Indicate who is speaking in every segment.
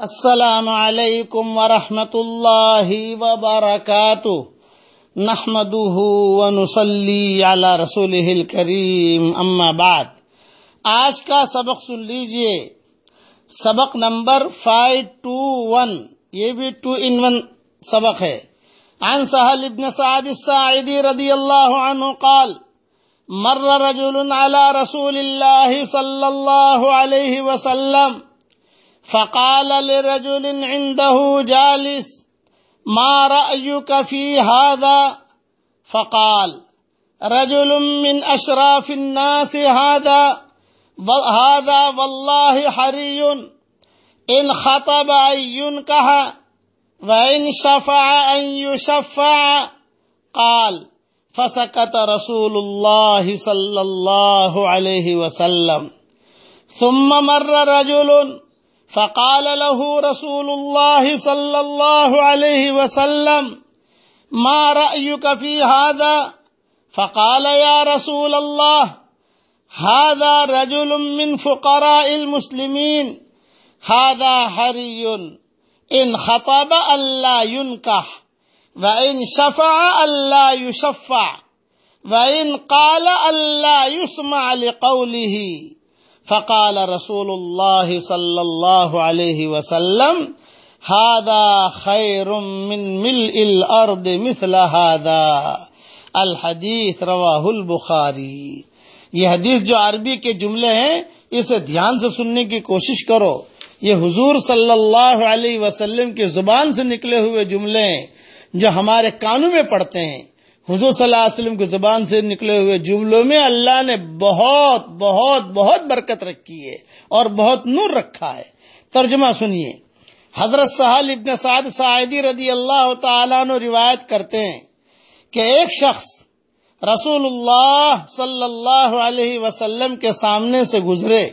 Speaker 1: السلام علیکم ورحمۃ اللہ وبرکاتہ۔ نحمده ونصلي على رسوله الكريم اما بعد۔ آج کا سبق سن لیجیے۔ سبق نمبر 521 یہ بھی ٹو ان ون سبق ہے۔ عن سهل ابن سعد الساعدي رضي الله عنه قال، مر رجل على رسول الله صلى الله عليه وسلم۔ فقال لرجل عنده جالس ما رأيك في هذا؟ فقال رجل من أشراف الناس هذا هذا والله حري إن خطب أن ينكح وإن شفع أن يشفع. قال فسكت رسول الله صلى الله عليه وسلم. ثم مر رجل فقال له رسول الله صلى الله عليه وسلم ما رأيك في هذا؟ فقال يا رسول الله هذا رجل من فقراء المسلمين هذا حري إن خطب ألا ينكح وإن شفع ألا يشفع وإن قال ألا يسمع لقوله. فقال رسول الله صلى الله عليه وسلم هذا خير من ملء الارض مثل هذا الحديث رواه البخاری۔ یہ حدیث جو عربی کے جملے ہیں، اسے دھیان سے سننے کی کوشش کرو۔ یہ حضور صلی اللہ علیہ وسلم کی زبان سے نکلے ہوئے جملے ہیں، جو ہمارے کانوں میں پڑتے ہیں۔ حضور صلی اللہ علیہ وسلم کی زبان سے نکلے ہوئے جملوں میں اللہ نے بہت بہت بہت برکت رکھی ہے اور بہت نور رکھا ہے۔ ترجمہ سنیے۔ حضرت سہل ابن سعد سعیدی رضی اللہ تعالیٰ نے روایت کرتے ہیں کہ ایک شخص رسول اللہ صلی اللہ علیہ وسلم کے سامنے سے گزرے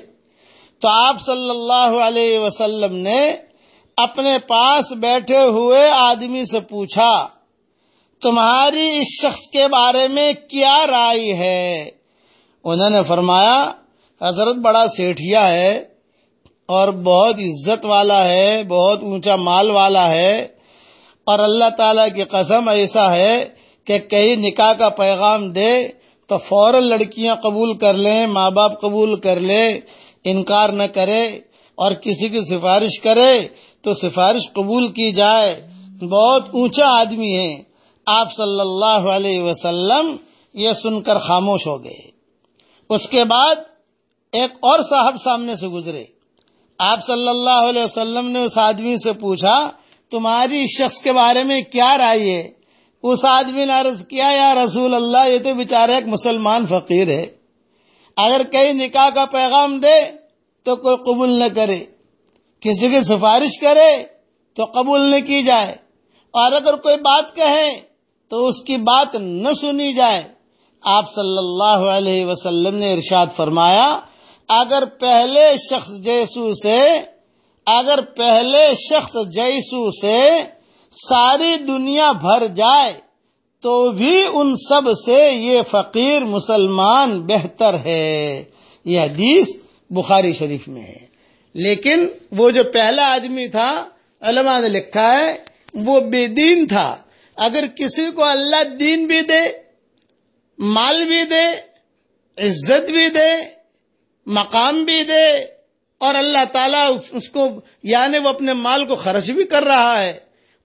Speaker 1: تو آپ صلی اللہ علیہ وسلم نے اپنے پاس بیٹھے ہوئے آدمی سے پوچھا تمہاری اس شخص کے بارے میں کیا رائے ہے؟ انہوں نے فرمایا، حضرت بڑا سیٹھیا ہے اور بہت عزت والا ہے، بہت اونچا مال والا ہے اور اللہ تعالی کی قسم ایسا ہے کہ کہیں نکاح کا پیغام دے تو فوراً لڑکیاں قبول کر لیں، ماں باپ قبول کر لے، انکار نہ کرے اور کسی کی سفارش کرے تو سفارش قبول کی جائے۔ بہت اونچا آدمی ہے آپ صلی اللہ علیہ وسلم یہ سن کر خاموش ہو گئے۔ اس کے بعد ایک اور صاحب سامنے سے گزرے۔ آپ صلی اللہ علیہ وسلم نے اس آدمی سے پوچھا، تمہاری اس شخص کے بارے میں کیا رائے ہے؟ اس آدمی نے عرض کیا، یا رسول اللہ، یہ تو بیچارہ ایک مسلمان فقیر ہے۔ اگر کہیں نکاح کا پیغام دے تو کوئی قبول نہ کرے۔ کسی کی سفارش کرے تو قبول نہ کی جائے۔ اور اگر کوئی بات کہے تو اس کی بات نہ سنی جائے۔ آپ صلی اللہ علیہ وسلم نے ارشاد فرمایا، اگر پہلے شخص جیسو سے، اگر پہلے شخص جیسو سے ساری دنیا بھر جائے، تو بھی ان سب سے یہ فقیر مسلمان بہتر ہے۔ یہ حدیث بخاری شریف میں ہے۔ لیکن وہ جو پہلا آدمی تھا، علماء نے لکھا ہے، وہ بے دین تھا۔ اگر کسی کو اللہ دین بھی دے، مال بھی دے، عزت بھی دے، مقام بھی دے، اور اللہ تعالیٰ اس کو یعنی وہ اپنے مال کو خرچ بھی کر رہا ہے،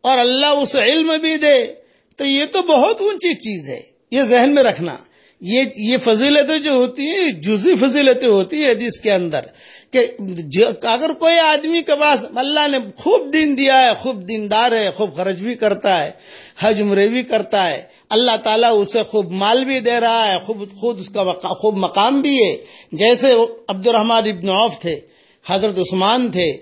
Speaker 1: اور اللہ اسے علم بھی دے، تو یہ تو بہت اونچی چیز ہے، یہ ذہن میں رکھنا۔ یہ یہ فضیلتیں جو ہوتی ہیں جزی فضیلتیں ہوتی ہیں حدیث کے اندر کہ اگر کوئی آدمی کے پاس اللہ نے خوب دین دیا ہے، خوب دیندار ہے، خوب خرچ بھی کرتا ہے، حج عمرے بھی کرتا ہے، اللہ تعالیٰ اسے خوب مال بھی دے رہا ہے، خوب خود اس کا خوب مقام بھی ہے۔ جیسے عبد الرحمان ابن عوف تھے، حضرت عثمان تھے،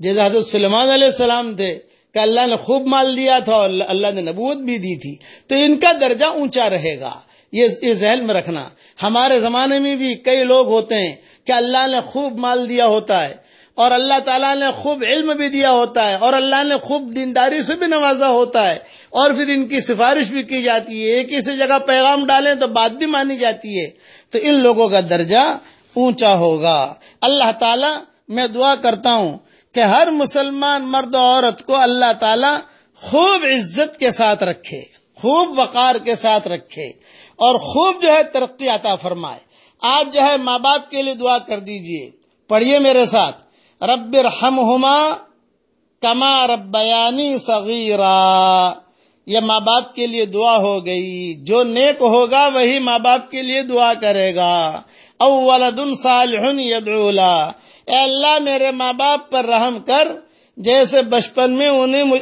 Speaker 1: جیسے حضرت سلمان علیہ السلام تھے کہ اللہ نے خوب مال دیا تھا اور اللہ نے نبوت بھی دی تھی۔ تو ان کا درجہ اونچا رہے گا۔ یہ ذہن میں رکھنا۔ ہمارے زمانے میں بھی کئی لوگ ہوتے ہیں کہ اللہ نے خوب مال دیا ہوتا ہے اور اللہ تعالیٰ نے خوب علم بھی دیا ہوتا ہے اور اللہ نے خوب دینداری سے بھی نوازا ہوتا ہے اور پھر ان کی سفارش بھی کی جاتی ہے۔ ایک کسی جگہ پیغام ڈالیں تو بات بھی مانی جاتی ہے۔ تو ان لوگوں کا درجہ اونچا ہوگا۔ اللہ تعالیٰ، میں دعا کرتا ہوں کہ ہر مسلمان مرد و عورت کو اللہ تعالی خوب عزت کے ساتھ رکھے، خوب وقار کے ساتھ رکھے۔ اور خوب جو ہے ترقی عطا فرمائے۔ آج جو ہے ماں باپ کے لیے دعا کر دیجیے۔ پڑھیے میرے ساتھ۔ رب رحمہما کما ربیانی صغیرا۔ یہ ماں باپ کے لیے دعا ہو گئی۔ جو نیک ہوگا وہی ماں باپ کے لیے دعا کرے گا۔ اولد صالح یدعو اے اللہ میرے ماں باپ پر رحم کر۔ جیسے بچپن میں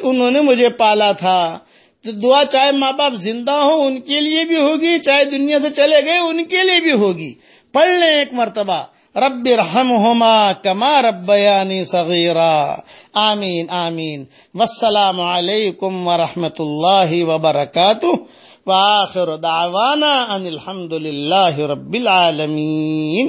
Speaker 1: انہوں نے مجھے پالا تھا۔ تو دعا چاہے ماں باپ زندہ ہوں، ان کے لیے بھی ہوگی، چاہے دنیا سے چلے گئے، ان کے لیے بھی ہوگی۔ پڑھ لیں ایک مرتبہ، رب رحمہما کما ربیانی صغیرا۔ آمین آمین۔ والسلام علیکم ورحمۃ اللہ وبرکاتہ۔ وآخر دعوانا ان الحمد للہ رب العالمین۔